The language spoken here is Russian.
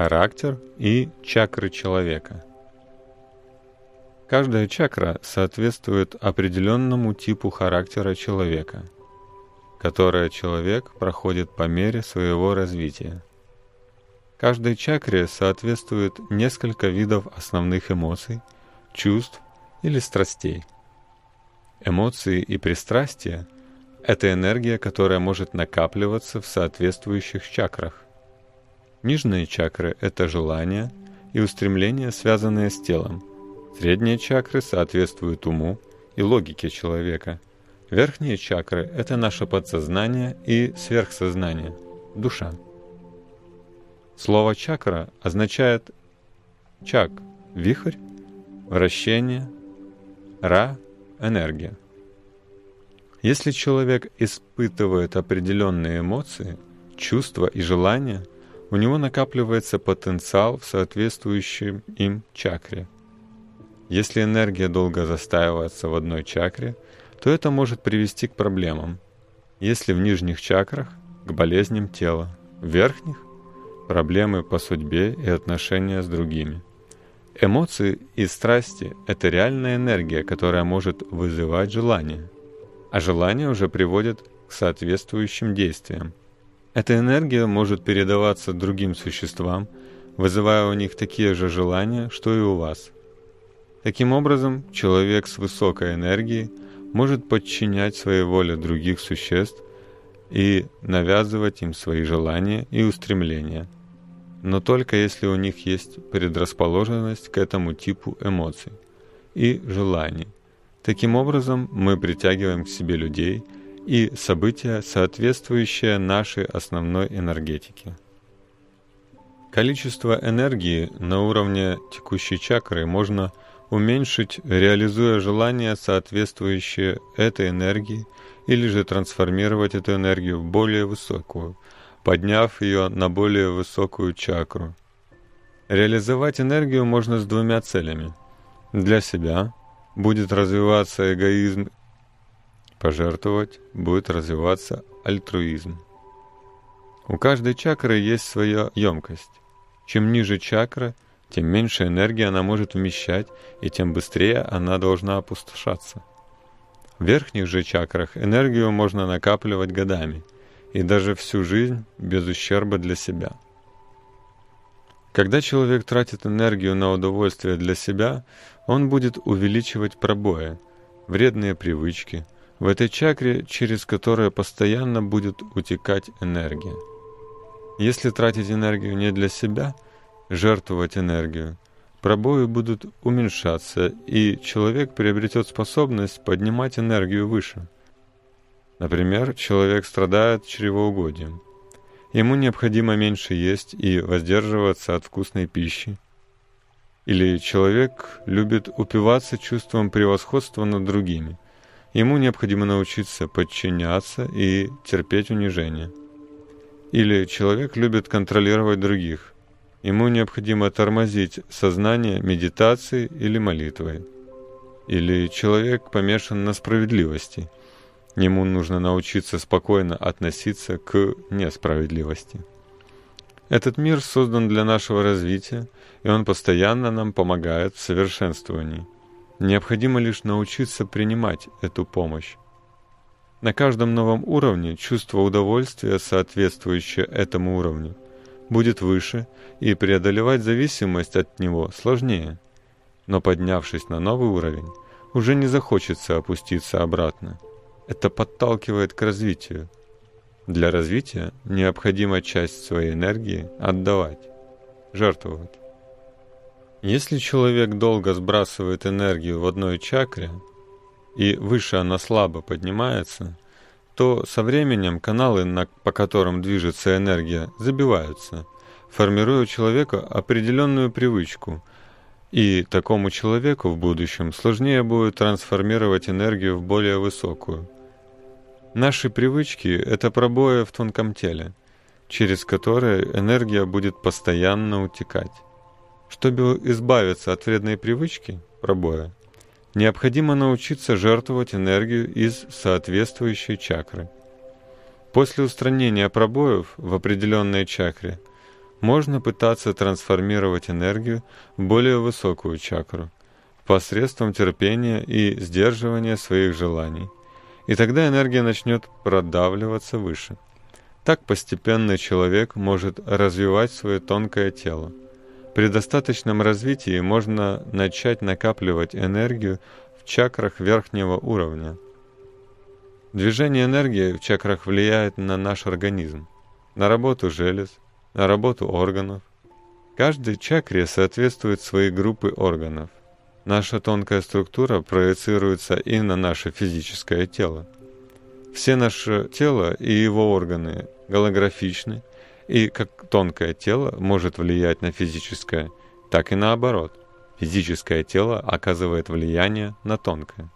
характер и чакры человека. Каждая чакра соответствует определенному типу характера человека, которое человек проходит по мере своего развития. Каждой чакре соответствует несколько видов основных эмоций, чувств или страстей. Эмоции и пристрастия — это энергия, которая может накапливаться в соответствующих чакрах. Нижние чакры — это желания и устремления, связанные с телом. Средние чакры соответствуют уму и логике человека. Верхние чакры — это наше подсознание и сверхсознание, душа. Слово «чакра» означает «чак» — вихрь, вращение, «ра» — энергия. Если человек испытывает определенные эмоции, чувства и желания — у него накапливается потенциал в соответствующем им чакре. Если энергия долго застаивается в одной чакре, то это может привести к проблемам. Если в нижних чакрах – к болезням тела, в верхних – проблемы по судьбе и отношения с другими. Эмоции и страсти – это реальная энергия, которая может вызывать желание, а желание уже приводит к соответствующим действиям. Эта энергия может передаваться другим существам, вызывая у них такие же желания, что и у вас. Таким образом, человек с высокой энергией может подчинять своей воле других существ и навязывать им свои желания и устремления, но только если у них есть предрасположенность к этому типу эмоций и желаний. Таким образом, мы притягиваем к себе людей – и события, соответствующие нашей основной энергетике. Количество энергии на уровне текущей чакры можно уменьшить, реализуя желания, соответствующие этой энергии, или же трансформировать эту энергию в более высокую, подняв ее на более высокую чакру. Реализовать энергию можно с двумя целями. Для себя будет развиваться эгоизм пожертвовать, будет развиваться альтруизм. У каждой чакры есть своя емкость. Чем ниже чакра, тем меньше энергии она может вмещать, и тем быстрее она должна опустошаться. В верхних же чакрах энергию можно накапливать годами, и даже всю жизнь без ущерба для себя. Когда человек тратит энергию на удовольствие для себя, он будет увеличивать пробои, вредные привычки – в этой чакре, через которую постоянно будет утекать энергия. Если тратить энергию не для себя, жертвовать энергию, пробои будут уменьшаться, и человек приобретет способность поднимать энергию выше. Например, человек страдает чревоугодием. Ему необходимо меньше есть и воздерживаться от вкусной пищи. Или человек любит упиваться чувством превосходства над другими – Ему необходимо научиться подчиняться и терпеть унижение. Или человек любит контролировать других. Ему необходимо тормозить сознание медитацией или молитвой. Или человек помешан на справедливости. Ему нужно научиться спокойно относиться к несправедливости. Этот мир создан для нашего развития, и он постоянно нам помогает в совершенствовании – Необходимо лишь научиться принимать эту помощь. На каждом новом уровне чувство удовольствия, соответствующее этому уровню, будет выше, и преодолевать зависимость от него сложнее. Но поднявшись на новый уровень, уже не захочется опуститься обратно. Это подталкивает к развитию. Для развития необходимо часть своей энергии отдавать, жертвовать. Если человек долго сбрасывает энергию в одной чакре, и выше она слабо поднимается, то со временем каналы, на, по которым движется энергия, забиваются, формируя у человека определенную привычку, и такому человеку в будущем сложнее будет трансформировать энергию в более высокую. Наши привычки – это пробои в тонком теле, через которые энергия будет постоянно утекать. Чтобы избавиться от вредной привычки, пробоя, необходимо научиться жертвовать энергию из соответствующей чакры. После устранения пробоев в определенной чакре можно пытаться трансформировать энергию в более высокую чакру посредством терпения и сдерживания своих желаний. И тогда энергия начнет продавливаться выше. Так постепенно человек может развивать свое тонкое тело. При достаточном развитии можно начать накапливать энергию в чакрах верхнего уровня. Движение энергии в чакрах влияет на наш организм, на работу желез, на работу органов. Каждой чакре соответствует своей группы органов. Наша тонкая структура проецируется и на наше физическое тело. Все наше тело и его органы голографичны, и как тонкое тело может влиять на физическое, так и наоборот. Физическое тело оказывает влияние на тонкое.